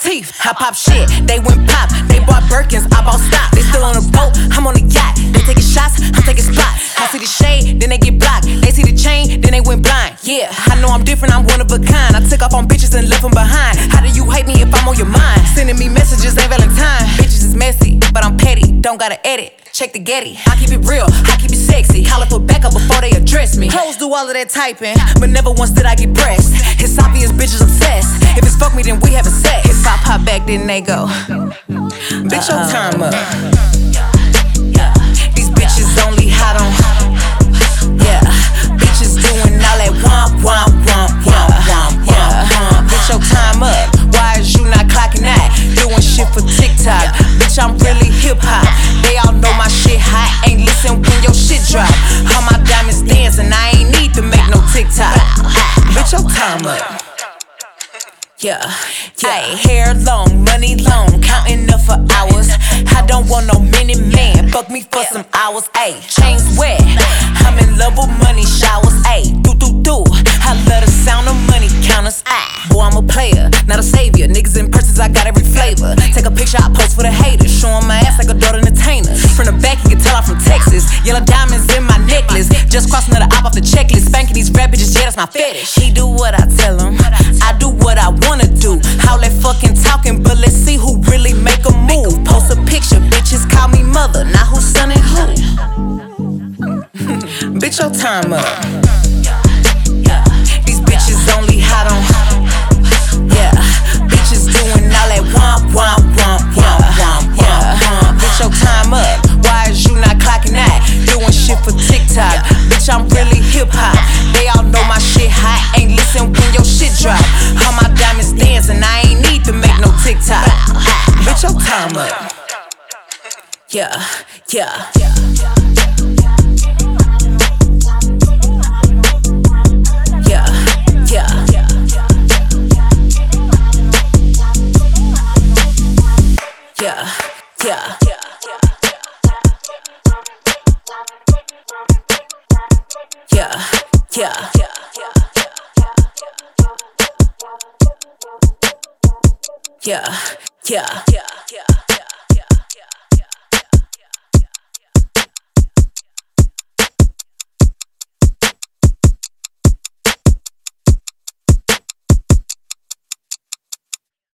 teeth. I pop shit, they went pop. They bought Birkins, I bought stock. They still on a boat, I'm on a yacht. They taking shots, I'm taking spots. I see the shade, then they get blocked. They see the chain, then they went blind. Yeah, I know I'm different, I'm one of a kind. I took off on bitches and left them behind. How do you hate me if I'm on your mind? Sending me messages ain't Valentine. Don't gotta edit. Check the Getty. I keep it real, I keep it sexy. Holler for backup before they address me. Hoes do all of that typing, but never once did I get pressed. It's obvious bitches obsessed. If it's fuck me, then we having sex. If I pop back, then they go. Bitch, your time up. These bitches only hot on. Yeah, bitches doing all that womp womp womp womp womp yeah. Bitch, your time up. Why is you not clocking that? Doing shit for TikTok. Bitch, I'm really hip hop. They all know my shit hot. Ain't listen when your shit drop. All my diamonds dancing. I ain't need to make no TikTok. Bitch, your time up. Yeah, yeah. hair long, money long, counting up for hours. I don't want no mini man, fuck me for some hours. Ayy, chains wet, I'm in love with money Take a picture, I post for the haters. Show 'em my ass like a daughter entertainer. From the back, you can tell I'm from Texas. Yellow diamonds in my necklace. Just crossing the op off the checklist. Spanking these rap bitches, yeah, that's my fetish. He do what I tell him, I do what I wanna do. How that fucking talking, but let's see who really make a move. Post a picture, bitches call me mother. Now who's son and who? Bitch, your time up. Time up. Yeah, yeah. Yeah, yeah. Yeah, yeah. Yeah, yeah. Yeah, yeah.